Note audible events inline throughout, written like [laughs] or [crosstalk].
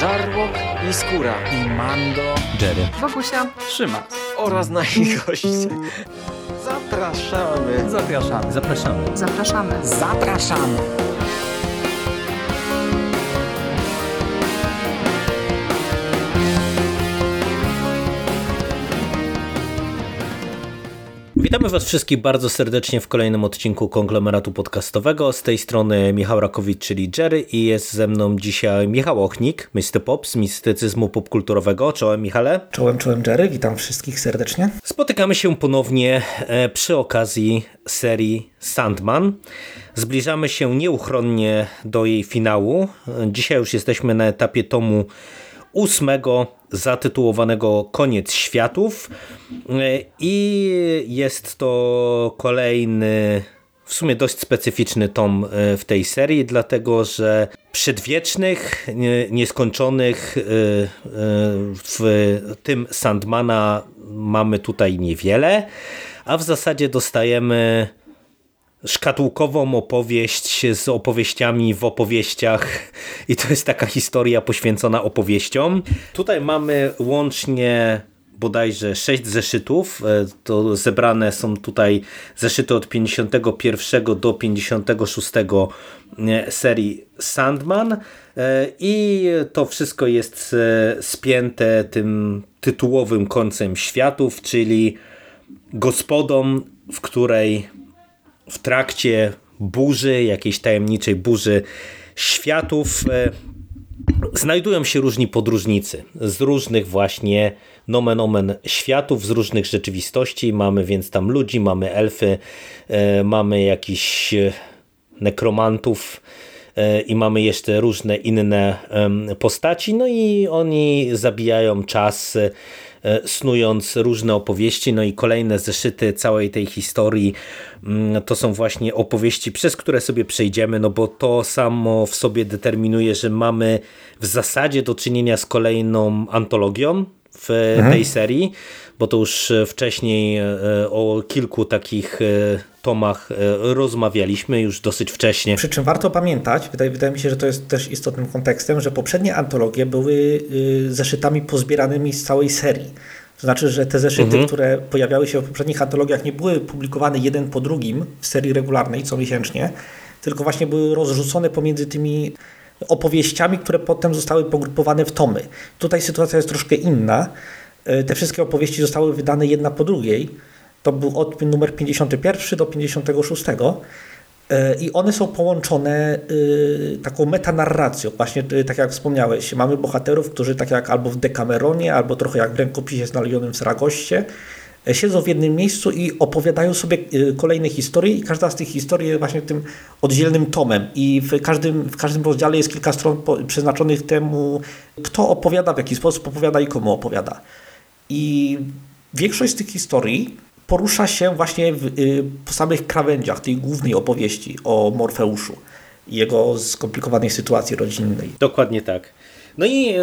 Żarłok i Skóra i Mando, Jerry, Wokusia, Trzyma oraz nasi goście. Zapraszamy. Zapraszamy. zapraszamy. zapraszamy. Zapraszamy. Witamy Was wszystkich bardzo serdecznie w kolejnym odcinku konglomeratu podcastowego. Z tej strony Michał Rakowicz, czyli Jerry i jest ze mną dzisiaj Michał Ochnik, Mr. Pop z mistycyzmu popkulturowego. Czołem Michale. Czołem, czołem Jerry, witam wszystkich serdecznie. Spotykamy się ponownie e, przy okazji serii Sandman. Zbliżamy się nieuchronnie do jej finału. Dzisiaj już jesteśmy na etapie tomu ósmego zatytułowanego Koniec Światów. I jest to kolejny w sumie dość specyficzny tom e, w tej serii, dlatego że przedwiecznych, nieskończonych e, e, w tym Sandmana mamy tutaj niewiele, a w zasadzie dostajemy szkatułkową opowieść z opowieściami w opowieściach i to jest taka historia poświęcona opowieściom. Tutaj mamy łącznie bodajże 6 zeszytów. E, to zebrane są tutaj zeszyty od 51 do 56 e, serii Sandman e, i to wszystko jest spięte tym tytułowym końcem światów, czyli gospodą, w której w trakcie burzy, jakiejś tajemniczej burzy światów e, znajdują się różni podróżnicy z różnych właśnie nomen omen światów, z różnych rzeczywistości. Mamy więc tam ludzi, mamy elfy, e, mamy jakichś e, nekromantów i mamy jeszcze różne inne postaci. No i oni zabijają czas snując różne opowieści. No i kolejne zeszyty całej tej historii mm, to są właśnie opowieści, przez które sobie przejdziemy, no bo to samo w sobie determinuje, że mamy w zasadzie do czynienia z kolejną antologią w mhm. tej serii, bo to już wcześniej e, o kilku takich e, tomach rozmawialiśmy już dosyć wcześnie. Przy czym warto pamiętać, wydaje, wydaje mi się, że to jest też istotnym kontekstem, że poprzednie antologie były y, zeszytami pozbieranymi z całej serii. To znaczy, że te zeszyty, mhm. które pojawiały się w poprzednich antologiach, nie były publikowane jeden po drugim w serii regularnej co miesięcznie, tylko właśnie były rozrzucone pomiędzy tymi opowieściami, które potem zostały pogrupowane w tomy. Tutaj sytuacja jest troszkę inna. E, te wszystkie opowieści zostały wydane jedna po drugiej. To był od numer 51 do 56 e, i one są połączone e, taką metanarracją. Właśnie tak jak wspomniałeś, mamy bohaterów, którzy tak jak albo w Dekameronie, albo trochę jak w rękopisie znalezionym w Saragoście, siedzą w jednym miejscu i opowiadają sobie kolejne historie i każda z tych historii jest właśnie tym oddzielnym tomem i w każdym, w każdym rozdziale jest kilka stron przeznaczonych temu, kto opowiada, w jaki sposób opowiada i komu opowiada. I większość z tych historii porusza się właśnie w, e, po samych krawędziach tej głównej opowieści o Morfeuszu i jego skomplikowanej sytuacji rodzinnej. Dokładnie tak. No i e,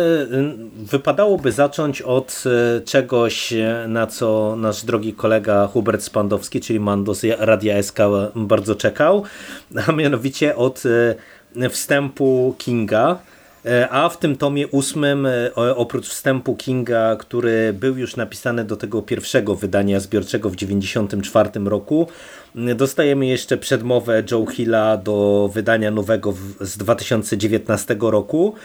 wypadałoby zacząć od e, czegoś, na co nasz drogi kolega Hubert Spandowski, czyli Mando z Radia SK bardzo czekał, a mianowicie od wstępu Kinga, a w tym tomie ósmym, oprócz wstępu Kinga, który był już napisany do tego pierwszego wydania zbiorczego w 1994 roku, dostajemy jeszcze przedmowę Joe Hilla do wydania nowego z 2019 roku.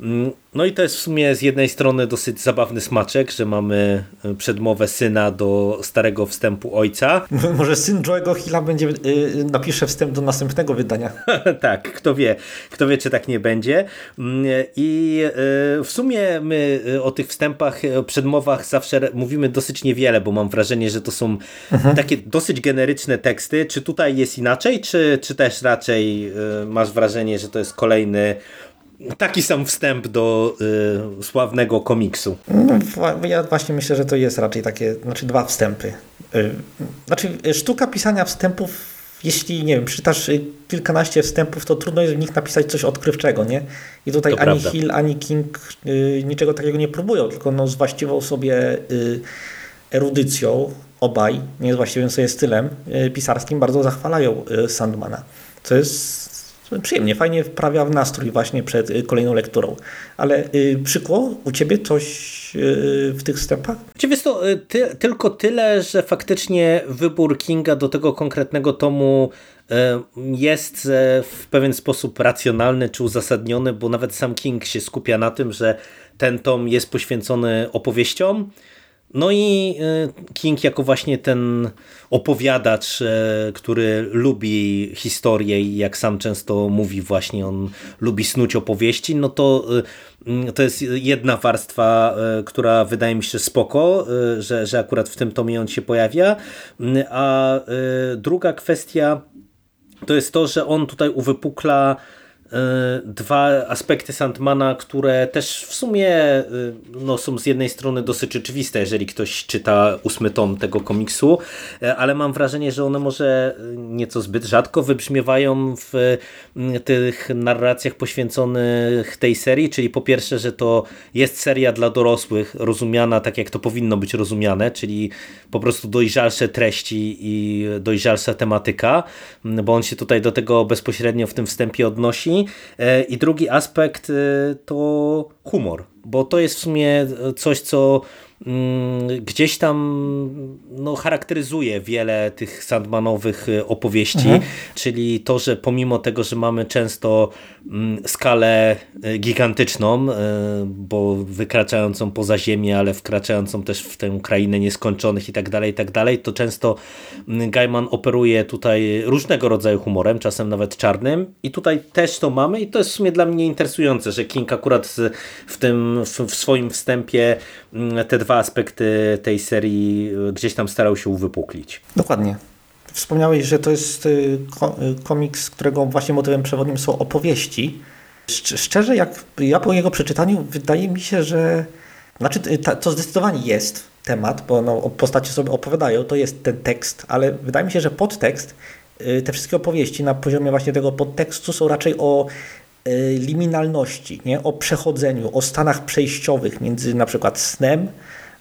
Mm, no i to jest w sumie z jednej strony dosyć zabawny smaczek, że mamy e, przedmowę syna do starego wstępu ojca. [laughs] Może syn Joe'ego Hilla będzie yy, napisze wstęp do następnego wydania. [laughs] tak, kto wie, kto wie czy tak nie będzie. Mm, I yy, w sumie my o tych wstępach, o przedmowach zawsze mówimy dosyć niewiele, bo mam wrażenie, że to są mhm. takie dosyć generyczne teksty. Czy tutaj jest inaczej, czy, czy też raczej yy, masz wrażenie, że to jest kolejny taki sam wstęp do y, sławnego komiksu. No, ja właśnie myślę, że to jest raczej takie, znaczy dwa wstępy. Y, znaczy sztuka pisania wstępów jeśli, nie wiem, czytasz kilkanaście wstępów, to trudno jest w nich napisać coś odkrywczego, nie? I tutaj to ani prawda. Hill, ani King y, niczego takiego nie próbują, tylko no, z właściwą sobie y, erudycją obaj, nie z właściwym sobie stylem y, pisarskim bardzo zachwalają y, Sandmana. Co jest Przyjemnie, fajnie wprawia w nastrój właśnie przed kolejną lekturą. Ale y, przykło u Ciebie coś y, w tych wstępach? Ciebie to ty, tylko tyle, że faktycznie wybór Kinga do tego konkretnego tomu jest w pewien sposób racjonalny czy uzasadniony, bo nawet sam King się skupia na tym, że ten tom jest poświęcony opowieściom, no i e, King jako właśnie ten opowiadacz, e, który lubi historię i jak sam często mówi właśnie, on lubi snuć opowieści, no to e, to jest jedna warstwa, która wydaje mi się spoko, że, że akurat w tym tomie on się pojawia, a druga kwestia to jest to, że on tutaj uwypukla dwa aspekty Sandmana, które też w sumie e, no, są z jednej strony dosyć oczywiste, jeżeli ktoś czyta ósmy tom tego komiksu, e, ale mam wrażenie, że one może nieco zbyt rzadko wybrzmiewają w tych narracjach poświęconych tej serii, czyli po pierwsze, że to jest seria dla dorosłych, rozumiana tak jak to powinno być rozumiane, czyli po prostu dojrzalsze treści i dojrzalsza tematyka, bo on się tutaj do tego bezpośrednio w tym wstępie odnosi E, I drugi aspekt e, to humor, bo to jest w sumie coś, co gdzieś tam no, charakteryzuje wiele tych Sandmanowych y, opowieści, mhm. czyli to, że pomimo tego, że mamy często mm, skalę y, gigantyczną, y, bo wykraczającą poza ziemię, ale wkraczającą też w tę krainę nieskończonych i tak dalej, i tak dalej, to często mm, Gaiman operuje tutaj różnego rodzaju humorem, czasem nawet czarnym i tutaj też to mamy i to jest w sumie dla mnie interesujące, że King akurat w tym w swoim wstępie te dwa aspekty tej serii e, gdzieś tam starał się uwypuklić. Dokładnie. Wspomniałeś, że to jest e, e, komiks, którego właśnie motywem przewodnim są opowieści. Szczerze, jak ja po jego przeczytaniu, wydaje mi się, że znaczy to zdecydowanie jest temat, bo no, postacie sobie opowiadają, to jest ten tekst, ale wydaje mi się, że podtekst, te wszystkie opowieści na poziomie właśnie tego podtekstu są raczej o liminalności, nie? o przechodzeniu, o stanach przejściowych między na przykład snem,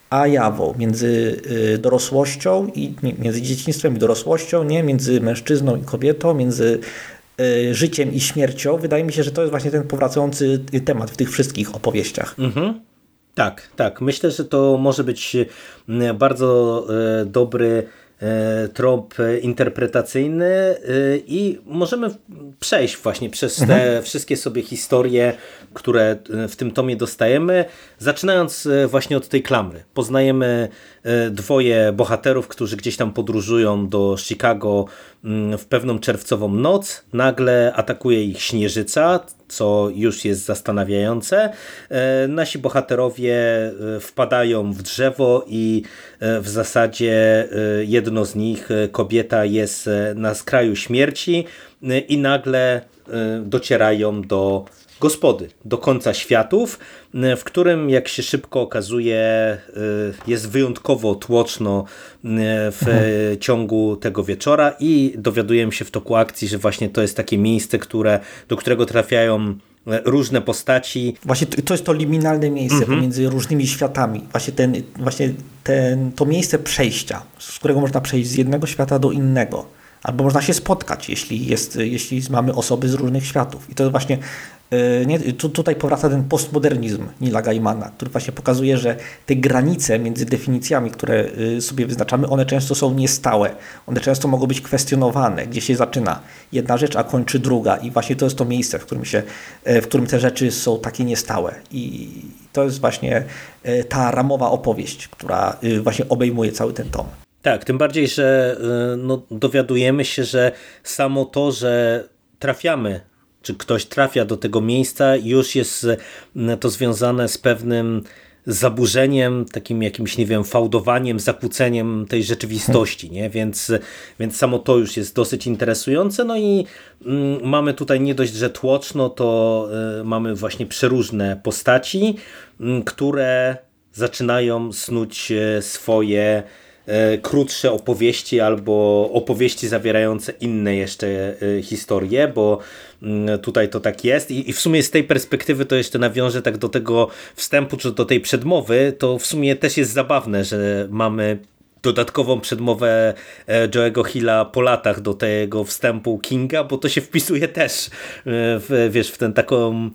a jawą, między y, dorosłością i między dzieciństwem i dorosłością, nie między mężczyzną i kobietą, między y, życiem i śmiercią. Wydaje mi się, że to jest właśnie ten powracający temat w tych wszystkich opowieściach. Mhm. Tak, tak. Myślę, że to może być y, bardzo dobry trop interpretacyjny e, i możemy przejść właśnie przez te mhm. wszystkie sobie historie, które w tym tomie dostajemy, zaczynając e, właśnie od tej klamry. Poznajemy dwoje bohaterów, którzy gdzieś tam podróżują do Chicago mm, w pewną czerwcową noc. Nagle atakuje ich śnieżyca, co już jest zastanawiające. E, nasi bohaterowie e, wpadają w drzewo i e, w zasadzie jedno z nich, kobieta jest na skraju śmierci i nagle docierają do gospody, do końca światów, w którym, jak się szybko okazuje, jest wyjątkowo tłoczno w mhm. ciągu tego wieczora i dowiadujemy się w toku akcji, że właśnie to jest takie miejsce, które, do którego trafiają różne postaci. Właśnie to, to jest to liminalne miejsce mhm. pomiędzy różnymi światami. Właśnie, ten, właśnie ten, to miejsce przejścia, z którego można przejść z jednego świata do innego. Albo można się spotkać, jeśli, jest, jeśli mamy osoby z różnych światów. I to właśnie E, nie, tu, tutaj powraca ten postmodernizm Nila Gaimana, który właśnie pokazuje, że te granice między definicjami, które e, sobie wyznaczamy, one często są niestałe. One często mogą być kwestionowane, gdzie się zaczyna jedna rzecz, a kończy druga. I właśnie to jest to miejsce, w którym, się, e, w którym te rzeczy są takie niestałe. I to jest właśnie ta ramowa opowieść, która właśnie obejmuje cały ten tom. Tak, tym bardziej, że no, dowiadujemy się, że samo to, że trafiamy czy ktoś trafia do tego miejsca, już jest e, to związane z pewnym zaburzeniem, takim jakimś, nie wiem, fałdowaniem, zakłóceniem tej rzeczywistości, nie? Więc, więc samo to już jest dosyć interesujące. No i mm, mamy tutaj nie dość, że tłoczno, to y, mamy właśnie przeróżne postaci, y, które zaczynają snuć e, swoje krótsze opowieści albo opowieści zawierające inne jeszcze e, historie, bo mm, tutaj to tak jest. I w sumie z tej perspektywy to jeszcze nawiążę tak do tego wstępu, czy do tej przedmowy, to w sumie też jest zabawne, że mamy dodatkową przedmowę e, Joe'ego Hilla po latach do tego wstępu Kinga, bo to się wpisuje też w, wiesz, w ten taką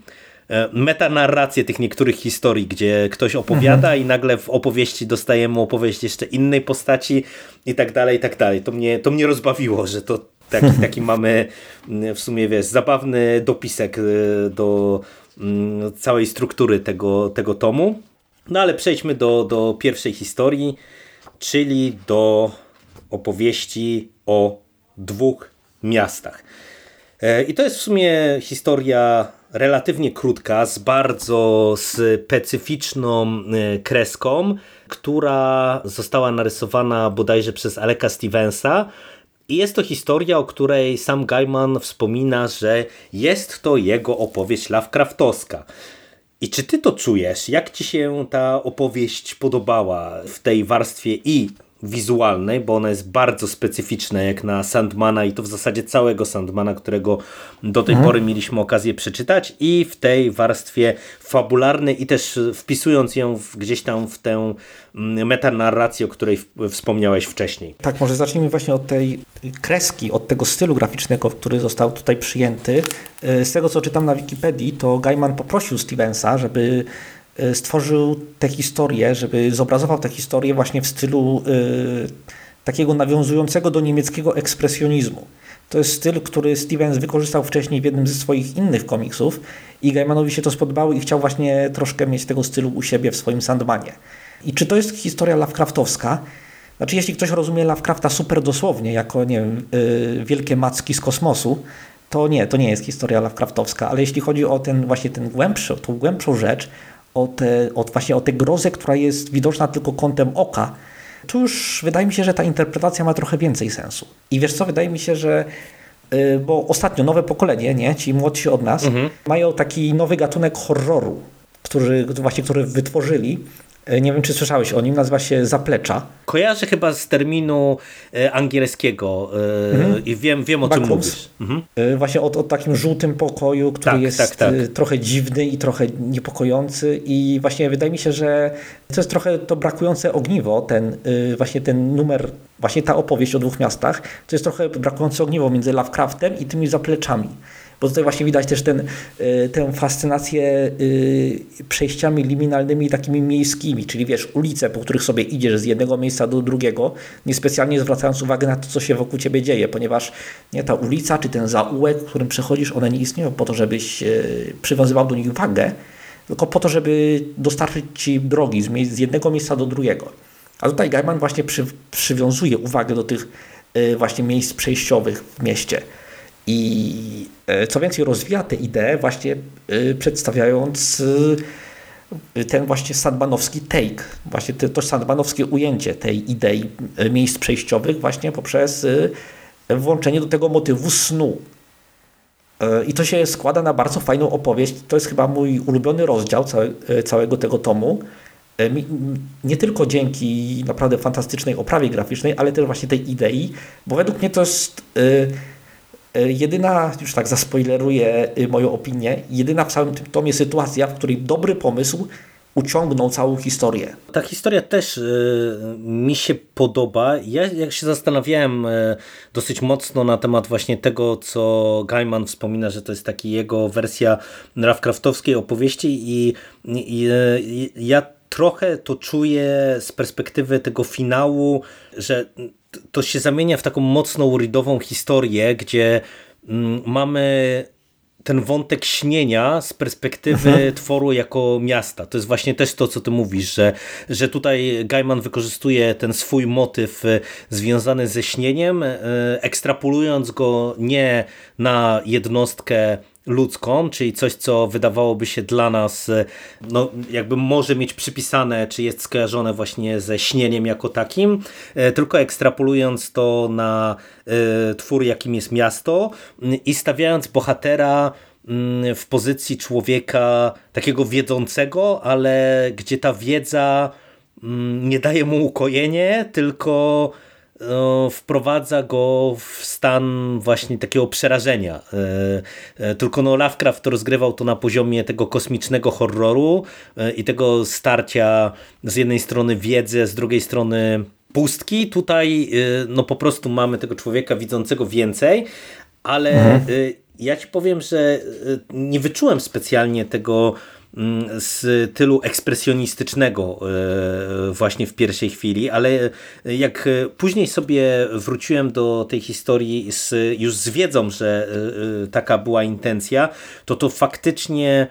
metanarrację tych niektórych historii, gdzie ktoś opowiada mhm. i nagle w opowieści dostajemy opowieść jeszcze innej postaci i tak dalej, i tak dalej. To mnie, to mnie rozbawiło, że to taki, [laughs] taki mamy w sumie, wiesz, zabawny dopisek do Mm, całej struktury tego, tego tomu. No ale przejdźmy do, do pierwszej historii, czyli do opowieści o dwóch miastach. E, I to jest w sumie historia relatywnie krótka, z bardzo specyficzną e, kreską, która została narysowana bodajże przez Aleka Stevensa, i jest to historia, o której sam Gaiman wspomina, że jest to jego opowieść Lovecraftowska. I czy ty to czujesz? Jak ci się ta opowieść podobała w tej warstwie i wizualnej, bo ona jest bardzo specyficzna jak na Sandmana i to w zasadzie całego Sandmana, którego do tej mhm. pory mieliśmy okazję przeczytać i w tej warstwie fabularnej i też wpisując ją w, gdzieś tam w tę mm, metanarrację, o której wspomniałeś wcześniej. Tak, może zacznijmy właśnie od tej kreski, od tego stylu graficznego, który został tutaj przyjęty. Y, z tego, co czytam na Wikipedii, to Gaiman poprosił Stevensa, żeby stworzył tę historię, żeby zobrazował tę historię właśnie w stylu y, takiego nawiązującego do niemieckiego ekspresjonizmu. To jest styl, który Stevens wykorzystał wcześniej w jednym ze swoich innych komiksów i Gaimanowi się to spodobało i chciał właśnie troszkę mieć tego stylu u siebie w swoim Sandmanie. I czy to jest historia Lovecraftowska? Znaczy, jeśli ktoś rozumie Lovecrafta super dosłownie, jako, nie wiem, yy, wielkie macki z kosmosu, to nie, to nie jest historia Lovecraftowska, ale jeśli chodzi o ten właśnie ten głębszy, tą głębszą rzecz, o, te, o, właśnie o tę grozę, która jest widoczna tylko kątem oka, tu już wydaje mi się, że ta interpretacja ma trochę więcej sensu. I wiesz co, wydaje mi się, że y, bo ostatnio nowe pokolenie, nie, ci młodsi od nas, mhm. mają taki nowy gatunek horroru, który, właśnie, który wytworzyli nie wiem, czy słyszałeś o nim, nazywa się Zaplecza. Kojarzę chyba z terminu e, angielskiego e, mhm. i wiem, wiem o czym mówisz. Mhm. Właśnie o, o, takim żółtym pokoju, który tak, jest tak, tak. trochę dziwny i trochę niepokojący i właśnie wydaje mi się, że to jest trochę to brakujące ogniwo, ten właśnie ten numer, właśnie ta opowieść o dwóch miastach, to jest trochę brakujące ogniwo między Lovecraftem i tymi zapleczami bo tutaj właśnie widać też ten, y, tę fascynację y, przejściami liminalnymi takimi miejskimi, czyli wiesz, ulice, po których sobie idziesz z jednego miejsca do drugiego, niespecjalnie zwracając uwagę na to, co się wokół ciebie dzieje, ponieważ nie, ta ulica czy ten zaułek, którym przechodzisz, one nie istnieją po to, żebyś y, przywiązywał do nich wagę, tylko po to, żeby dostarczyć ci drogi z jednego miejsca do drugiego. A tutaj Gaiman właśnie przy, przywiązuje uwagę do tych właśnie miejsc przejściowych w mieście. I e, co więcej, rozwija tę ideę właśnie e, przedstawiając e, ten właśnie sandmanowski take, właśnie to sandmanowskie ujęcie tej idei miejsc przejściowych właśnie poprzez włączenie do tego motywu snu. I to się składa na bardzo fajną opowieść. To jest chyba mój ulubiony rozdział całego tego tomu. Nie tylko dzięki naprawdę fantastycznej oprawie graficznej, ale też właśnie tej idei, bo według mnie to jest jedyna, już tak zaspoileruję y, moją opinię, jedyna w całym tym tomie sytuacja, w której dobry pomysł uciągnął całą historię. Ta historia też y, mi się podoba. Ja jak się zastanawiałem y, dosyć mocno na temat właśnie tego, co Gaiman wspomina, że to jest taki jego wersja Lovecraftowskiej opowieści i, i ja trochę to czuję z perspektywy tego finału, że to się zamienia w taką mocną ridową historię, gdzie mm, mamy ten wątek śnienia z perspektywy mhm. tworu jako miasta. To jest właśnie też to, co ty mówisz, że, że tutaj Gaiman wykorzystuje ten swój motyw e, związany ze śnieniem, e, ekstrapolując go nie na jednostkę ludzką, czyli coś, co wydawałoby się dla nas, e, no jakby może mieć przypisane, czy jest skojarzone właśnie ze śnieniem jako takim, e, tylko ekstrapolując to na e, twór, jakim jest miasto i stawiając bohatera w pozycji człowieka takiego wiedzącego, ale gdzie ta wiedza nie daje mu ukojenie, tylko wprowadza go w stan właśnie takiego przerażenia. E, e, tylko no Lovecraft rozgrywał to na poziomie tego kosmicznego horroru e, i tego starcia z jednej strony wiedzy, z drugiej strony pustki. Tutaj no po prostu mamy tego człowieka widzącego więcej, ale mhm. ja ci powiem, że nie wyczułem specjalnie tego mm, stylu ekspresjonistycznego właśnie w pierwszej chwili, ale jak później sobie wróciłem do tej historii z, już z wiedzą, że taka była intencja, to to faktycznie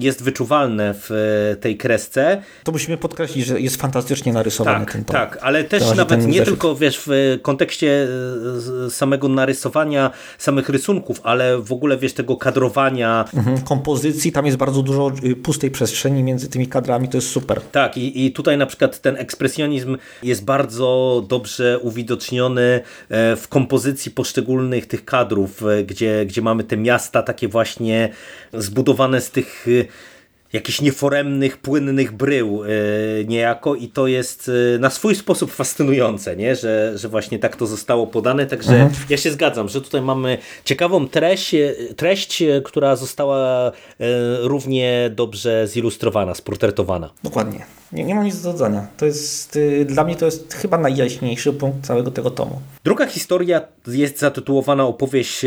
jest wyczuwalne w e, tej kresce. To musimy podkreślić, że jest fantastycznie narysowany tak, ten tom. Tak, ale też to nawet nie tylko wiesz, w kontekście e, samego narysowania samych rysunków, ale w ogóle wiesz, tego kadrowania. Mhm, kompozycji, tam jest bardzo dużo y, pustej przestrzeni między tymi kadrami, to jest super. Tak i, i tutaj na przykład ten ekspresjonizm jest bardzo dobrze uwidoczniony e, w kompozycji poszczególnych tych kadrów, gdzie, gdzie mamy te miasta takie właśnie zbudowane z tych Y, jakichś nieforemnych, płynnych brył y, niejako i to jest y, na swój sposób fascynujące, nie? Że, że właśnie tak to zostało podane, także mhm. ja się zgadzam, że tutaj mamy ciekawą treść, treść, która została równie dobrze zilustrowana, sportretowana. Dokładnie. Nie, nie mam nic do dodania. To jest, dla mnie to jest chyba najjaśniejszy punkt całego tego tomu. Druga historia jest zatytułowana opowieść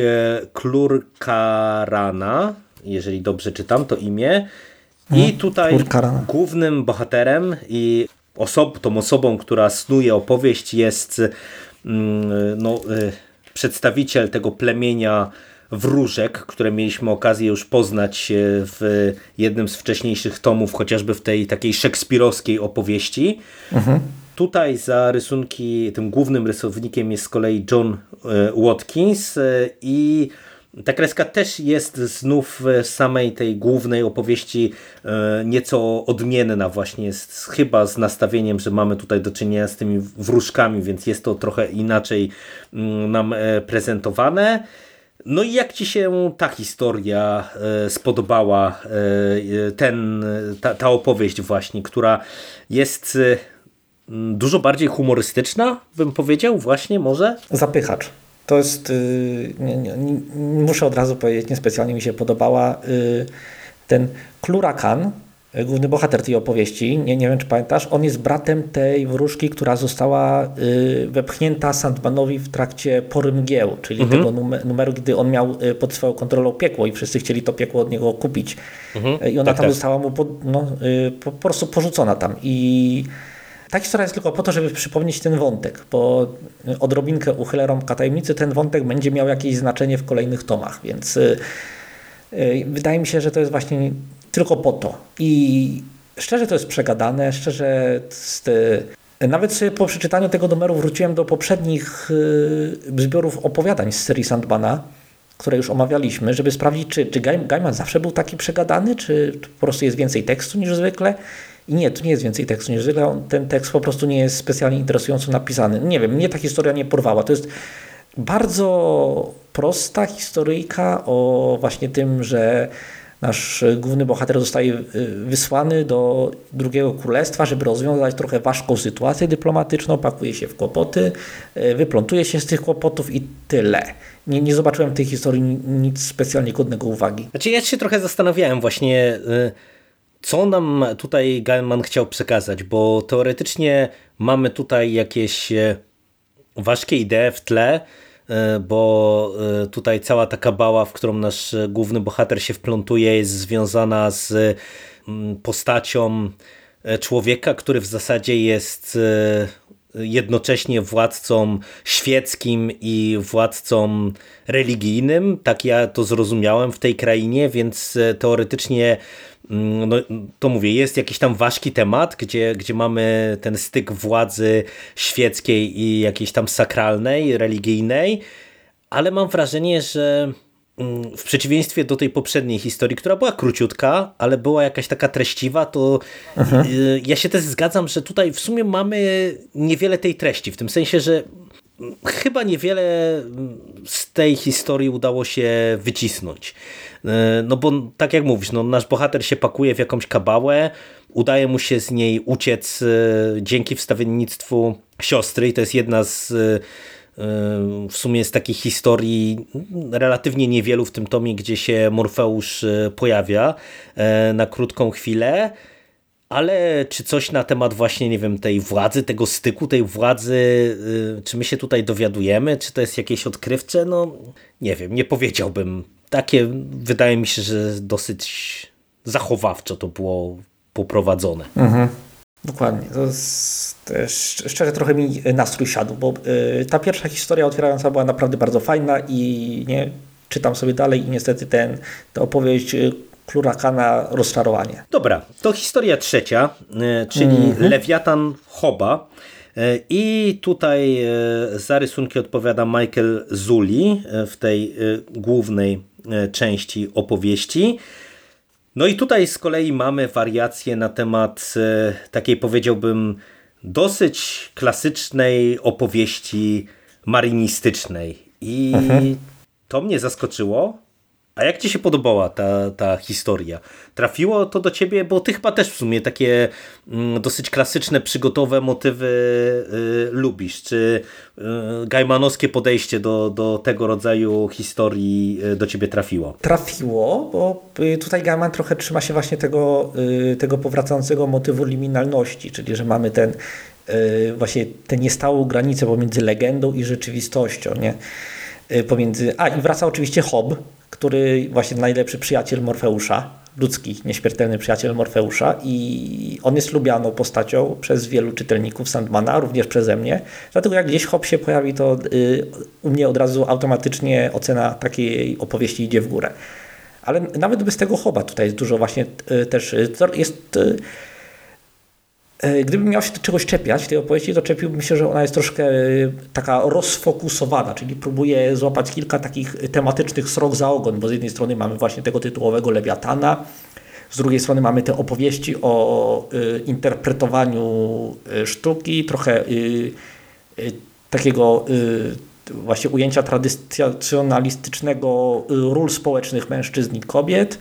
Klurkarana, jeżeli dobrze czytam to imię. I hmm, tutaj głównym bohaterem i osob, tą osobą, która snuje opowieść jest mm, no, y, przedstawiciel tego plemienia wróżek, które mieliśmy okazję już poznać w jednym z wcześniejszych tomów, chociażby w tej takiej szekspirowskiej opowieści. Mhm. Tutaj za rysunki, tym głównym rysownikiem jest z kolei John y, Watkins y, i ta kreska też jest znów w samej tej głównej opowieści e, nieco odmienna właśnie, jest chyba z nastawieniem, że mamy tutaj do czynienia z tymi wróżkami, więc jest to trochę inaczej mm, nam e, prezentowane. No i jak Ci się ta historia e, spodobała, ten, ta, ta opowieść właśnie, która jest dużo bardziej humorystyczna, bym powiedział właśnie może? Zapychacz. To jest, y, nie, nie, muszę od razu powiedzieć, niespecjalnie mi się podobała y, ten Klurakan, y, główny bohater tej opowieści, nie, nie wiem czy pamiętasz, on jest bratem tej wróżki, która została wepchnięta Sandmanowi w trakcie pory mgieł, czyli mhm. tego numeru, gdy on miał pod swoją kontrolą piekło i wszyscy chcieli to piekło od niego kupić. Mhm. I ona tak, tam tak. została mu po, no, po, po prostu porzucona tam. I ta historia jest tylko po to, żeby przypomnieć ten wątek, bo odrobinkę uchylę rąbka tajemnicy, ten wątek będzie miał jakieś znaczenie w kolejnych tomach, więc y, y, wydaje mi się, że to jest właśnie tylko po to. I szczerze to jest przegadane, szczerze nawet sobie po przeczytaniu tego numeru wróciłem do poprzednich y, zbiorów opowiadań z serii Sandbana, które już omawialiśmy, żeby sprawdzić, czy, czy Gaiman zawsze był taki przegadany, czy po prostu jest więcej tekstu niż zwykle i nie, tu nie jest więcej tekstu niż zwykle. Ten tekst po prostu nie jest specjalnie interesująco napisany. Nie wiem, mnie ta historia nie porwała. To jest bardzo prosta historyjka o właśnie tym, że nasz główny bohater zostaje y, wysłany do drugiego królestwa, żeby rozwiązać trochę ważką sytuację dyplomatyczną, pakuje się w kłopoty, y, wyplątuje się z tych kłopotów i tyle. Nie, nie zobaczyłem w tej historii nic specjalnie godnego uwagi. Znaczy ja się trochę zastanawiałem właśnie... Y co nam tutaj Gaiman chciał przekazać, bo teoretycznie mamy tutaj jakieś e, ważkie idee w tle, e, bo e, tutaj cała taka bała, w którą nasz główny bohater się wplątuje, jest związana z mm, postacią człowieka, który w zasadzie jest jednocześnie władcą świeckim i władcą religijnym. Tak ja to zrozumiałem w tej krainie, więc teoretycznie Mm, no, to mówię, jest jakiś tam ważki temat, gdzie, gdzie mamy ten styk władzy świeckiej i jakiejś tam sakralnej, religijnej, ale mam wrażenie, że w przeciwieństwie do tej poprzedniej historii, która była króciutka, ale była jakaś taka treściwa, to Aha. Y, ja się też zgadzam, że tutaj w sumie mamy niewiele tej treści, w tym sensie, że chyba niewiele z tej historii udało się wycisnąć. E, no bo tak jak mówisz, no nasz bohater się pakuje w jakąś kabałę, udaje mu się z niej uciec e, dzięki wstawiennictwu siostry i to jest jedna z w sumie z takich historii relatywnie niewielu w tym tomie, gdzie się Morfeusz pojawia na krótką chwilę, ale czy coś na temat właśnie, nie wiem, tej władzy, tego styku, tej władzy, y, czy my się tutaj dowiadujemy, czy to jest jakieś odkrywcze? No nie wiem, nie powiedziałbym. Takie wydaje mi się, że dosyć zachowawczo to było poprowadzone. Mhm. Dokładnie. To jest, szczerze trochę mi nastrój siadł, bo y, ta pierwsza historia otwierająca była naprawdę bardzo fajna i nie czytam sobie dalej i niestety ten, ta opowieść Klurakana rozczarowanie. Dobra, to historia trzecia, y, czyli mhm. Lewiatan Hoba. I tutaj za rysunki odpowiada Michael Zuli w tej głównej części opowieści. No i tutaj z kolei mamy wariacje na temat e, takiej powiedziałbym dosyć klasycznej opowieści marynistycznej. I mhm. to mnie zaskoczyło, a jak ci się podobała ta, ta historia? Trafiło to do ciebie, bo ty chyba też w sumie takie mm, dosyć klasyczne, przygotowe motywy y, lubisz. Czy y, gajmanowskie podejście do, do tego rodzaju historii y, do ciebie trafiło? Trafiło, bo y, tutaj Gaiman trochę trzyma się właśnie tego, y, tego powracającego motywu liminalności, czyli że mamy ten y, właśnie tę niestałą granicę pomiędzy legendą i rzeczywistością, nie? Pomiędzy, a i wraca oczywiście Hob, który właśnie najlepszy przyjaciel Morfeusza, ludzki, nieśmiertelny przyjaciel Morfeusza i on jest lubianą postacią przez wielu czytelników Sandmana, również przeze mnie. Dlatego jak gdzieś Hop się pojawi, to y, u mnie od razu automatycznie ocena takiej opowieści idzie w górę. Ale nawet bez tego Hoba tutaj jest dużo właśnie y, też, y, jest gdybym miał się do czegoś czepiać w tej opowieści, to czepiłbym się, że ona jest troszkę e, taka rozfokusowana, czyli próbuje złapać kilka takich tematycznych srok za ogon, bo z jednej strony mamy właśnie tego tytułowego Lewiatana, z drugiej strony mamy te opowieści o y, interpretowaniu sztuki, trochę takiego właśnie ujęcia tradycjonalistycznego ról społecznych mężczyzn i kobiet,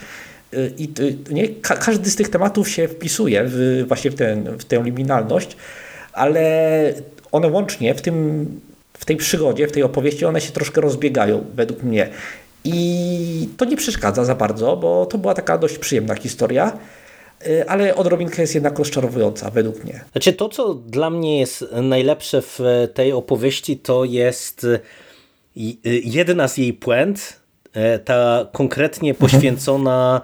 i nie, każdy z tych tematów się wpisuje w, właśnie w, ten, w tę liminalność, ale one łącznie w, tym, w tej przygodzie, w tej opowieści, one się troszkę rozbiegają według mnie. I to nie przeszkadza za bardzo, bo to była taka dość przyjemna historia, y, ale odrobinkę jest jednak rozczarowująca według mnie. Znaczy to, co dla mnie jest najlepsze w tej opowieści, to jest y, jedna z jej puent, y, ta konkretnie mhm. poświęcona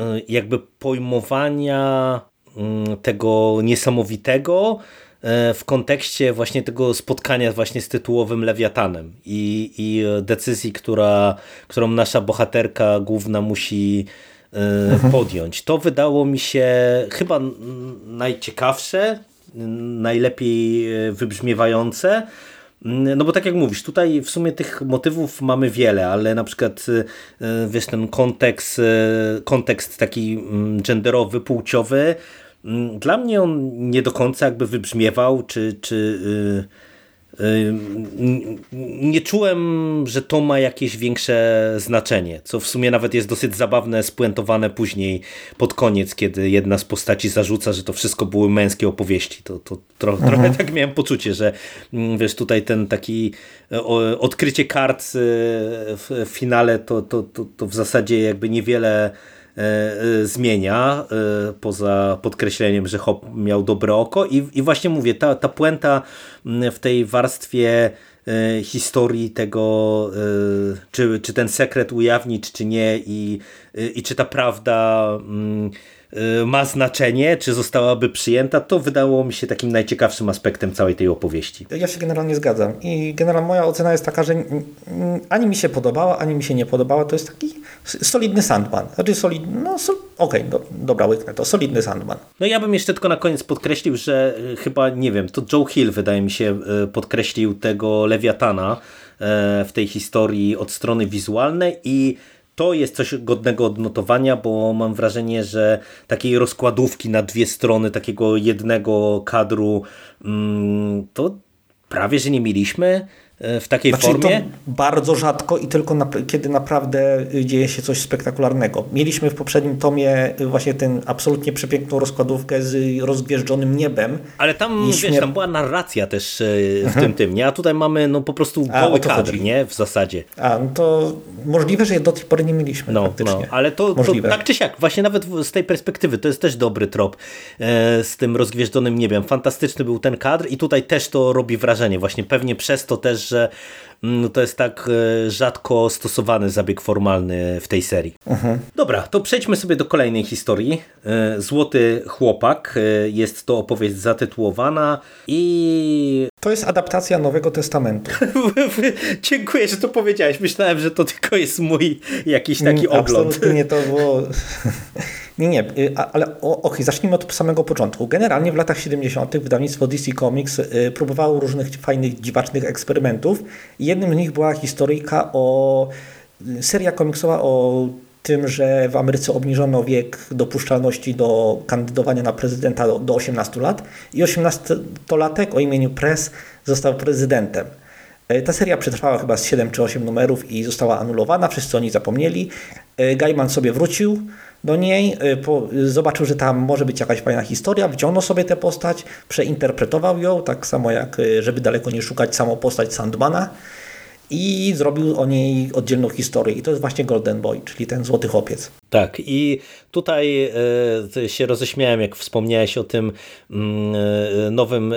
Y, jakby pojmowania mm, tego niesamowitego y, w kontekście właśnie tego spotkania właśnie z tytułowym Lewiatanem i, i decyzji, która, którą nasza bohaterka główna musi mhm. podjąć. To wydało mi się chyba najciekawsze, najlepiej wybrzmiewające, no bo tak jak mówisz, tutaj w sumie tych motywów mamy wiele, ale na przykład y, y, wiesz, ten kontekst, y, kontekst taki mm, genderowy, płciowy, mm, dla mnie on nie do końca jakby wybrzmiewał, czy, czy nie czułem, że to ma jakieś większe znaczenie, co w sumie nawet jest dosyć zabawne, spuentowane później pod koniec, kiedy jedna z postaci zarzuca, że to wszystko były męskie opowieści. To, to tro, mhm. trochę tak miałem poczucie, że mm, wiesz, tutaj ten taki e, odkrycie kart e, w finale to, to, to, to w zasadzie jakby niewiele zmienia, e, poza podkreśleniem, że Hop miał dobre oko i, i właśnie mówię, ta, ta puenta w tej warstwie historii tego, czy, czy ten sekret ujawnić, czy nie i, i czy ta prawda ma znaczenie, czy zostałaby przyjęta, to wydało mi się takim najciekawszym aspektem całej tej opowieści. Ja się generalnie zgadzam i generalnie moja ocena jest taka, że ani mi się podobała, ani mi się nie podobała, to jest taki solidny Sandman. Znaczy solidny, no so, okej, okay, do, dobra, łyknę to, solidny Sandman. No ja bym jeszcze tylko na koniec podkreślił, że y, chyba, nie wiem, to Joe Hill wydaje mi się y, podkreślił tego Lewiatana w tej historii od strony wizualnej i to jest coś godnego odnotowania, bo mam wrażenie, że takiej rozkładówki na dwie strony takiego jednego kadru mm, to prawie, że nie mieliśmy w takiej znaczy, formie. Bardzo rzadko i tylko na, kiedy naprawdę dzieje się coś spektakularnego. Mieliśmy w poprzednim tomie właśnie ten absolutnie przepiękną rozkładówkę z rozgwieżdżonym niebem. Ale tam, wiesz, tam była narracja też e, w mhm. tym tym, nie? A tutaj mamy no po prostu goły kadr, nie? W zasadzie. A, no to możliwe, że do tej pory nie mieliśmy no. No, ale to, to, tak czy siak, właśnie nawet z tej perspektywy to jest też dobry trop e, z tym rozgwieżdżonym niebiem. Fantastyczny był ten kadr i tutaj też to robi wrażenie. Właśnie pewnie przez to też, że mm, to jest tak e, rzadko stosowany zabieg formalny w tej serii. Mhm. Dobra, to przejdźmy sobie do kolejnej historii. E, Złoty Chłopak. E, jest to opowieść zatytułowana i... To jest adaptacja Nowego Testamentu. [laughs] Dziękuję, że to powiedziałeś. Myślałem, że to tylko jest mój jakiś taki mm, ogląd. Absolutnie [laughs] to było... [laughs] Nie, nie, y, ale ok, zacznijmy od samego początku. Generalnie w latach 70. wydawnictwo DC Comics y, próbowało różnych fajnych, dziwacznych eksperymentów. Jednym z nich była historyjka o seria komiksowa o tym, że w Ameryce obniżono wiek dopuszczalności do kandydowania na prezydenta do, do 18 lat i 18-latek o imieniu Press został prezydentem. Ta seria przetrwała chyba z 7 czy 8 numerów i została anulowana, wszyscy o niej zapomnieli. Gaiman sobie wrócił, do niej, y, zobaczył, że tam może być jakaś fajna historia, wciągnął sobie tę postać, przeinterpretował ją, tak samo jak, żeby daleko nie szukać, samą postać Sandmana i zrobił o niej oddzielną historię. I to jest właśnie Golden Boy, czyli ten złoty chłopiec. Tak, i tutaj y, się roześmiałem, jak wspomniałeś o tym mm, Nowym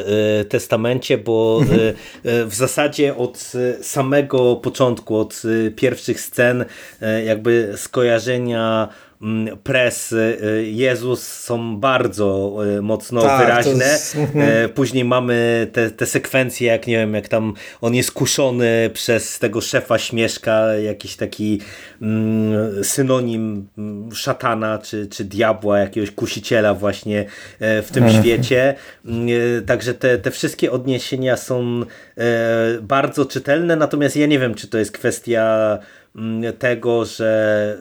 Testamencie, bo mhm. w zasadzie od samego początku, od pierwszych scen, jakby skojarzenia Mm, pres y, Jezus są bardzo y, mocno tak, wyraźne. Jest... Mhm. [laughs] Później mamy te, te sekwencje, jak nie wiem, jak tam on jest kuszony przez tego szefa śmieszka, jakiś taki mm, synonim mm, szatana czy, czy diabła, jakiegoś kusiciela właśnie e, w tym mhm. świecie. Także te, te wszystkie odniesienia są e, bardzo czytelne, natomiast ja nie wiem, czy to jest kwestia Mm, tego, że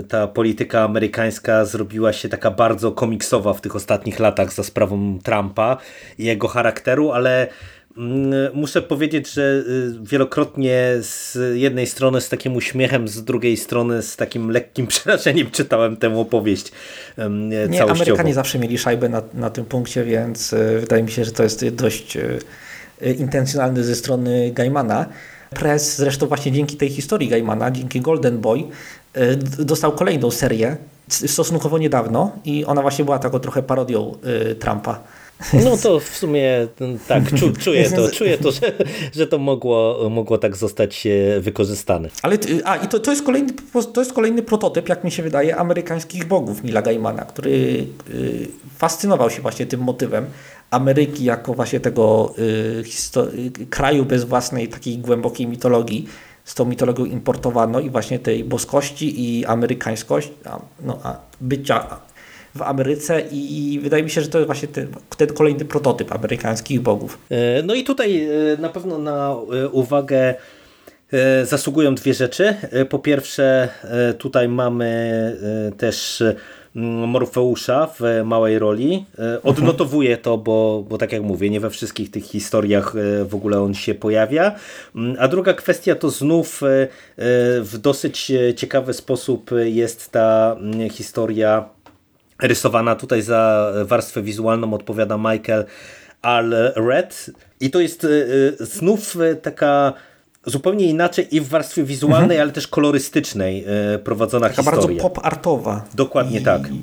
y, ta polityka amerykańska zrobiła się taka bardzo komiksowa w tych ostatnich latach za sprawą Trumpa i jego charakteru, ale mm, Muszę powiedzieć, że y, wielokrotnie z jednej strony z takim uśmiechem, z drugiej strony z takim lekkim [laughs] przerażeniem czytałem tę opowieść Nie, Amerykanie zawsze mieli szajbę na, na tym punkcie, więc y, wydaje mi się, że to jest dość intencjonalny ze strony Gaimana. Press, zresztą właśnie dzięki tej historii Gaimana, dzięki Golden Boy, e, dostał kolejną serię stosunkowo niedawno i ona właśnie była taką trochę parodią e, Trumpa. No to w sumie tak, [laughs] czuję to, czuję to, że, że to mogło, mogło tak zostać e, wykorzystane. Ale a, i to, to, jest kolejny, to jest kolejny prototyp, jak mi się wydaje, amerykańskich bogów Nila Gaimana, który fascynował się właśnie tym motywem Ameryki jako właśnie tego y, kraju bez własnej takiej głębokiej mitologii. Z tą mitologią importowano i właśnie tej boskości i amerykańskość, no, bycia w Ameryce i wydaje mi się, że to jest właśnie ten, ten, kolejny prototyp amerykańskich bogów. E, no i tutaj e, na pewno na e, uwagę zasługują dwie rzeczy. Po pierwsze tutaj mamy też Morfeusza w małej roli. E, odnotowuję to, bo, bo tak jak mówię, nie we wszystkich tych historiach e, w ogóle on się pojawia. Mm, a druga kwestia to znów e, w dosyć ciekawy sposób jest ta mm, historia rysowana. Tutaj za warstwę wizualną odpowiada Michael Allred. I to jest znów taka zupełnie inaczej i w warstwie wizualnej, mhm. ale też kolorystycznej e, prowadzona Taka historia. bardzo pop-artowa. Dokładnie I, tak. I,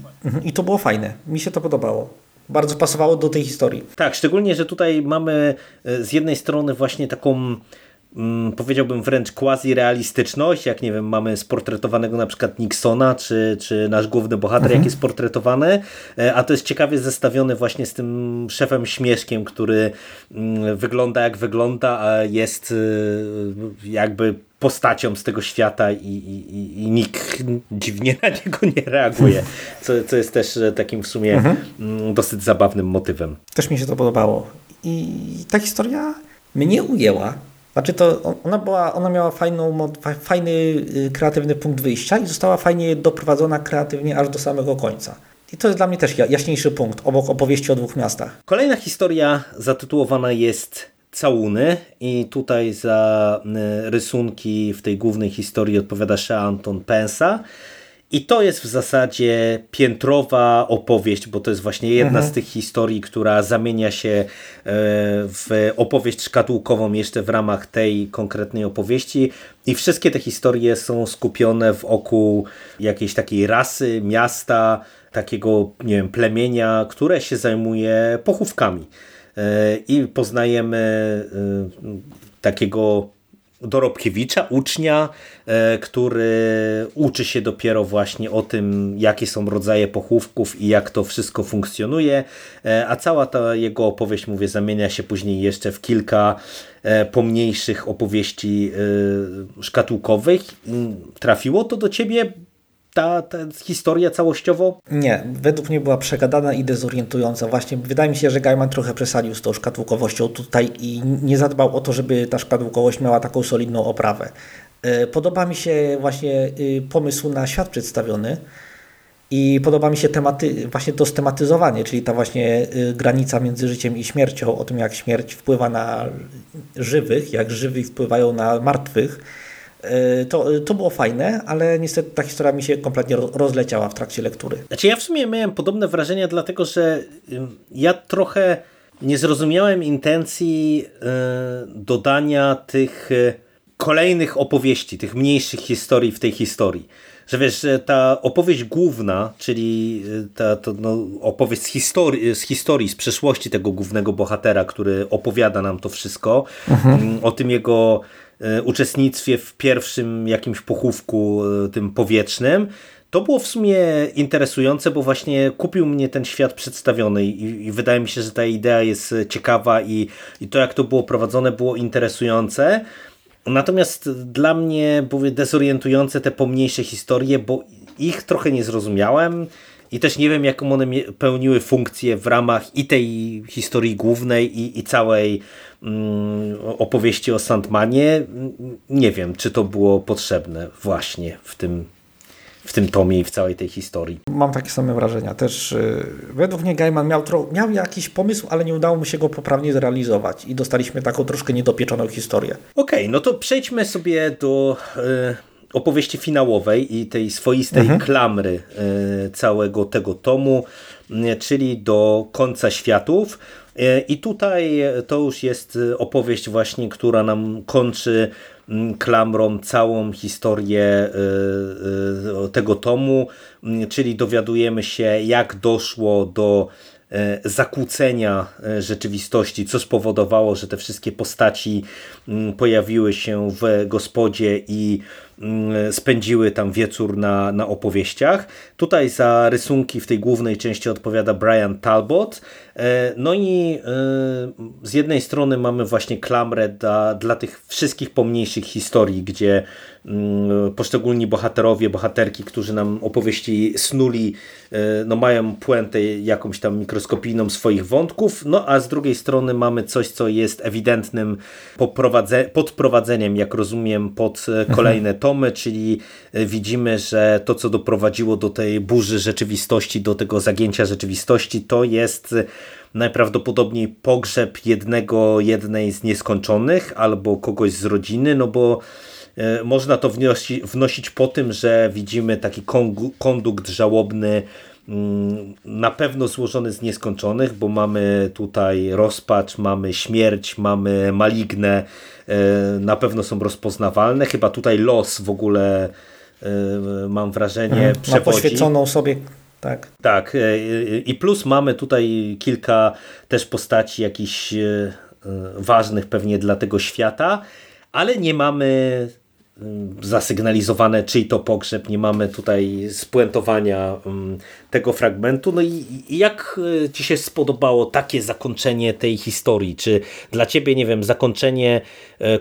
I to było fajne. Mi się to podobało bardzo pasowało do tej historii. Tak, szczególnie, że tutaj mamy e, z jednej strony właśnie taką powiedziałbym wręcz quasi-realistyczność, jak nie wiem, mamy sportretowanego na przykład Nixona, czy, czy nasz główny bohater, mhm. jak jest portretowany, e, a to jest ciekawie zestawione właśnie z tym szefem Śmieszkiem, który mm, wygląda jak wygląda, a jest e, jakby postacią z tego świata i, i, i nikt dziwnie na niego nie reaguje, co, co jest też e, takim w sumie mhm. Mm, dosyć zabawnym motywem. Też mi się to podobało. I ta historia mnie ujęła, znaczy to ona, była, ona miała fajną, fajny, y, kreatywny punkt wyjścia i została fajnie doprowadzona kreatywnie aż do samego końca. I to jest dla mnie też jaśniejszy punkt, obok opowieści o dwóch miastach. Kolejna historia zatytułowana jest całuny i tutaj za rysunki w tej głównej historii odpowiada Anton Pensa. I to jest w zasadzie piętrowa opowieść, bo to jest właśnie jedna mhm. z tych historii, która zamienia się e, w opowieść szkatułkową jeszcze w ramach tej konkretnej opowieści. I wszystkie te historie są skupione wokół jakiejś takiej rasy, miasta, takiego nie wiem, plemienia, które się zajmuje pochówkami. E, I poznajemy e, takiego Dorobkiewicza, ucznia, e, który uczy się dopiero właśnie o tym, jakie są rodzaje pochówków i jak to wszystko funkcjonuje, e, a cała ta jego opowieść, mówię, zamienia się później jeszcze w kilka e, pomniejszych opowieści szkatułkowych. Trafiło to do ciebie? Ta, ta historia całościowo? Nie, według mnie była przegadana i dezorientująca. Właśnie wydaje mi się, że Gaiman trochę przesadził z tą szkatułkowością tutaj i nie zadbał o to, żeby ta szkatułkowość miała taką solidną oprawę. E, podoba mi się właśnie y, pomysł na świat przedstawiony i podoba mi się tematy, właśnie to stematyzowanie, czyli ta właśnie y, granica między życiem i śmiercią, o tym jak śmierć wpływa na żywych, jak żywych wpływają na martwych to, to było fajne, ale niestety ta historia mi się kompletnie rozleciała w trakcie lektury. Znaczy ja w sumie miałem podobne wrażenia, dlatego że ja trochę nie zrozumiałem intencji e, dodania tych e, kolejnych opowieści, tych mniejszych historii w tej historii. Że wiesz, że ta opowieść główna, czyli ta to, no, opowieść z historii, z historii, z przeszłości tego głównego bohatera, który opowiada nam to wszystko, mhm. o tym jego E, uczestnictwie w pierwszym jakimś pochówku e, tym powietrznym. To było w sumie interesujące, bo właśnie kupił mnie ten świat przedstawiony i, i wydaje mi się, że ta idea jest ciekawa i, i to jak to było prowadzone było interesujące. Natomiast dla mnie były dezorientujące te pomniejsze historie, bo ich trochę nie zrozumiałem i też nie wiem, jaką one pełniły funkcję w ramach i tej historii głównej, i, i całej opowieści o Sandmanie. Nie wiem, czy to było potrzebne właśnie w tym, w tym tomie i w całej tej historii. Mam takie same wrażenia. Też yy, według mnie Gaiman miał, miał jakiś pomysł, ale nie udało mu się go poprawnie zrealizować i dostaliśmy taką troszkę niedopieczoną historię. Okej, okay, no to przejdźmy sobie do... Yy opowieści finałowej i tej swoistej mhm. klamry e, całego tego tomu, czyli do końca światów. E, I tutaj to już jest opowieść właśnie, która nam kończy klamrą całą historię tego tomu, czyli dowiadujemy się jak doszło do zakłócenia rzeczywistości, co spowodowało, że te wszystkie postaci pojawiły się w gospodzie i Mm, spędziły tam wieczór na, na opowieściach. Tutaj za rysunki w tej głównej części odpowiada Brian Talbot. E, no i e, z jednej strony mamy właśnie klamrę dla, dla tych wszystkich pomniejszych historii, gdzie mm, poszczególni bohaterowie, bohaterki, którzy nam opowieści snuli, e, no mają puentę jakąś tam mikroskopijną swoich wątków, no a z drugiej strony mamy coś, co jest ewidentnym podprowadzeniem, jak rozumiem, pod [laughs] kolejne to czyli e, widzimy, że to, co doprowadziło do tej burzy rzeczywistości, do tego zagięcia rzeczywistości, to jest e, najprawdopodobniej pogrzeb jednego, jednej z nieskończonych albo kogoś z rodziny, no bo e, można to wnosi, wnosić po tym, że widzimy taki kondukt żałobny na pewno złożony z nieskończonych, bo mamy tutaj rozpacz, mamy śmierć, mamy malignę, E, na pewno są rozpoznawalne. Chyba tutaj los w ogóle e, mam wrażenie mhm, przewodzi. Ma poświęconą sobie tak. Tak. E, I plus mamy tutaj kilka też postaci jakichś ważnych pewnie dla tego świata, ale nie mamy zasygnalizowane czyj to pogrzeb, nie mamy tutaj spuentowania tego fragmentu. No i jak e, Ci się spodobało takie zakończenie tej historii? Czy dla Ciebie, nie wiem, zakończenie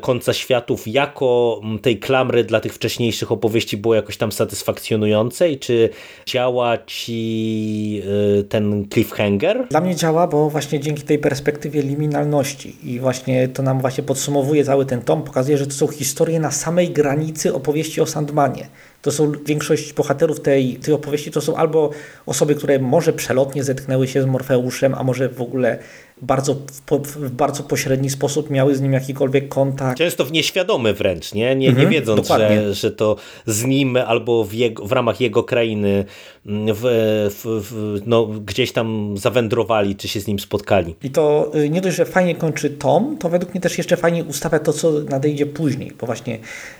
końca światów jako tej klamry dla tych wcześniejszych opowieści było jakoś tam satysfakcjonujące i czy działa Ci e, ten cliffhanger? Dla mnie działa, bo właśnie dzięki tej perspektywie liminalności i właśnie to nam właśnie podsumowuje cały ten tom, pokazuje, że to są historie na samej granicy opowieści o Sandmanie. To są większość bohaterów tej, tej opowieści to są albo osoby, które może przelotnie zetknęły się z Morfeuszem, a może w ogóle bardzo, w bardzo pośredni sposób miały z nim jakikolwiek kontakt. Często w nieświadomy wręcz, nie, nie, nie mhm, wiedząc, że, że to z nim albo w, jego, w ramach jego krainy w, w, w, no, gdzieś tam zawędrowali, czy się z nim spotkali. I to y, nie dość, że fajnie kończy Tom, to według mnie też jeszcze fajnie ustawia to, co nadejdzie później, bo właśnie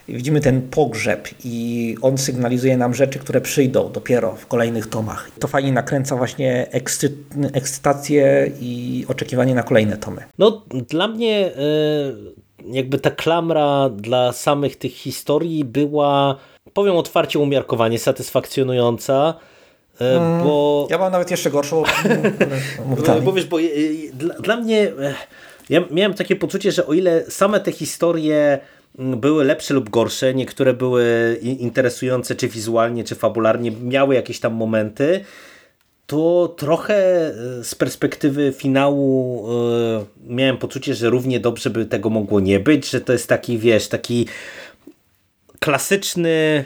widzimy ten pogrzeb i on sygnalizuje nam rzeczy, które przyjdą dopiero w kolejnych tomach. To fajnie nakręca właśnie ekscy ekscytację i oczekiwanie na kolejne tomy. No dla mnie y, jakby ta klamra dla samych tych historii była, powiem otwarcie, umiarkowanie satysfakcjonująca. Y, mm, bo... Ja mam nawet jeszcze gorszą [laughs] bo wiesz, bo dla, dla mnie ja miałem takie poczucie, że o ile same te historie były lepsze lub gorsze, niektóre były interesujące czy wizualnie, czy fabularnie, miały jakieś tam momenty, to trochę e, z perspektywy finału e, miałem poczucie, że równie dobrze by tego mogło nie być, że to jest taki, wiesz, taki klasyczny,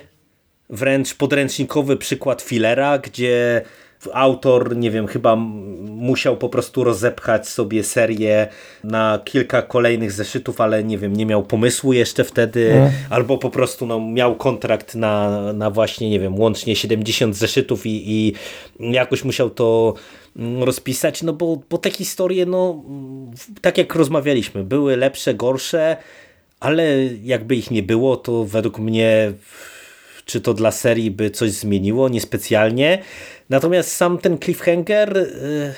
wręcz podręcznikowy przykład filera, gdzie autor, nie wiem, chyba musiał po prostu rozepchać sobie serię na kilka kolejnych zeszytów, ale nie wiem, nie miał pomysłu jeszcze wtedy, no. albo po prostu no, miał kontrakt na, na właśnie, nie wiem, łącznie 70 zeszytów i, i jakoś musiał to mm, rozpisać, no bo, bo te historie, no tak jak rozmawialiśmy, były lepsze, gorsze, ale jakby ich nie było, to według mnie czy to dla serii by coś zmieniło, niespecjalnie. Natomiast sam ten cliffhanger y,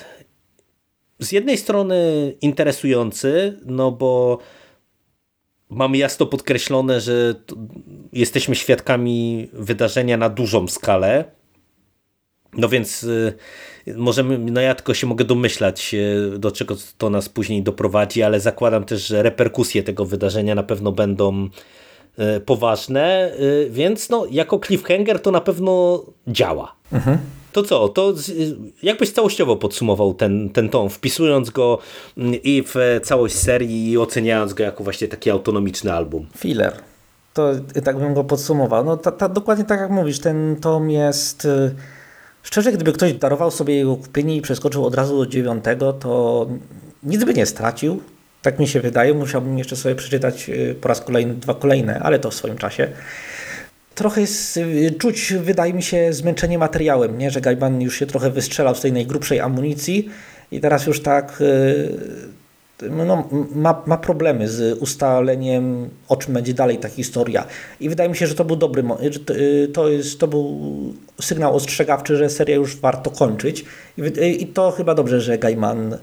z jednej strony interesujący, no bo mamy jasno podkreślone, że jesteśmy świadkami wydarzenia na dużą skalę. No więc y, możemy, no ja tylko się mogę domyślać, y, do czego to nas później doprowadzi, ale zakładam też, że reperkusje tego wydarzenia na pewno będą poważne, więc no, jako cliffhanger to na pewno działa. Mhm. To co, to jakbyś całościowo podsumował ten, ten tom, wpisując go mm, i w całość serii i oceniając go jako właśnie taki autonomiczny album? Filler. To tak bym go podsumował. No ta, ta, dokładnie tak jak mówisz, ten tom jest... Y, szczerze, gdyby ktoś darował sobie jego kupienie i przeskoczył od razu do dziewiątego, to nic by nie stracił. Tak mi się wydaje. Musiałbym jeszcze sobie przeczytać y, po raz kolejny dwa kolejne, ale to w swoim czasie trochę jest, y, czuć, wydaje mi się, zmęczenie materiałem, nie? że Gaiban już się trochę wystrzelał z tej najgrubszej amunicji i teraz już tak y, no, ma, ma problemy z ustaleniem, o czym będzie dalej ta historia. I wydaje mi się, że to był dobry, że to, jest, to był sygnał ostrzegawczy, że serię już warto kończyć. I, i to chyba dobrze, że Gaiman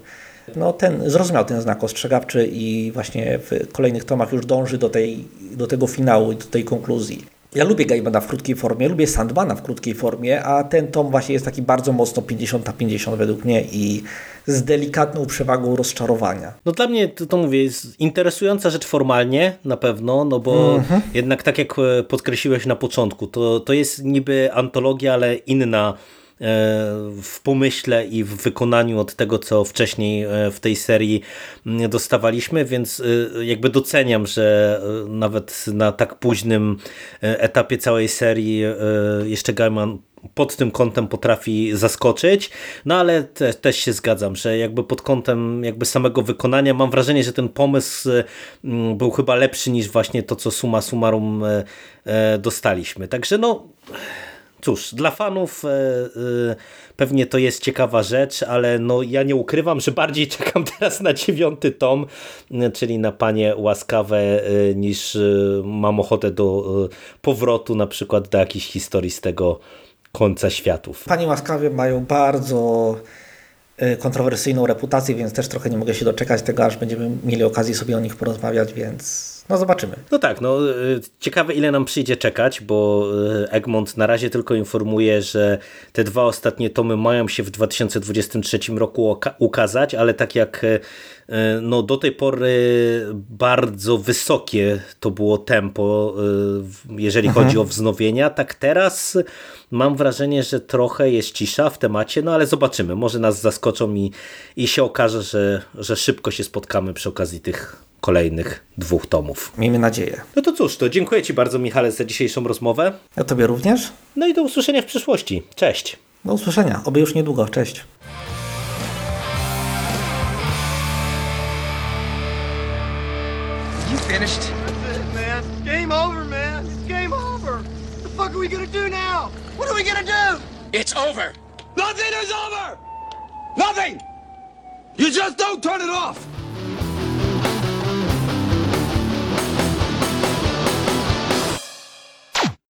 no, ten, zrozumiał ten znak ostrzegawczy i właśnie w kolejnych tomach już dąży do, tej, do tego finału i do tej konkluzji. Ja lubię Gaimana w krótkiej formie, lubię Sandmana w krótkiej formie, a ten tom właśnie jest taki bardzo mocno 50 na 50 według mnie i z delikatną przewagą rozczarowania. No dla mnie to, to mówię, jest interesująca rzecz formalnie na pewno, no bo -hmm. jednak tak jak e, podkreśliłeś na początku, to, to jest niby antologia, ale inna w pomyśle i w wykonaniu od tego, co wcześniej e, w tej serii mm, dostawaliśmy, więc e, jakby doceniam, że nawet na tak późnym etapie całej serii jeszcze Gaiman pod tym kątem potrafi zaskoczyć, no ale te, też się zgadzam, że jakby pod kątem jakby samego wykonania mam wrażenie, że ten pomysł mm, był chyba lepszy niż właśnie to, co suma summarum dostaliśmy. Także no cóż, dla fanów e, e, pewnie to jest ciekawa rzecz, ale no ja nie ukrywam, że bardziej [laughs] czekam teraz na dziewiąty tom, e, czyli na Panie Łaskawe, niż mam ochotę do powrotu na przykład do jakichś historii z tego końca światów. Panie Łaskawe mają bardzo kontrowersyjną reputację, więc też trochę nie mogę się doczekać tego, aż będziemy mieli okazję sobie o nich porozmawiać, więc no zobaczymy. No tak, no y, ciekawe ile nam przyjdzie czekać, bo y, Egmont na razie tylko informuje, że te dwa ostatnie tomy mają się w 2023 roku ukazać, ale tak jak y, no do tej pory bardzo wysokie to było tempo, jeżeli mhm. chodzi o wznowienia, tak teraz mam wrażenie, że trochę jest cisza w temacie, no ale zobaczymy, może nas zaskoczą i, i się okaże, że, że szybko się spotkamy przy okazji tych kolejnych dwóch tomów. Miejmy nadzieję. No to cóż, to dziękuję Ci bardzo Michale za dzisiejszą rozmowę. Ja Tobie również. No i do usłyszenia w przyszłości. Cześć. Do usłyszenia. Oby już niedługo. Cześć. Nothing is over. Nothing. You just don't turn it off.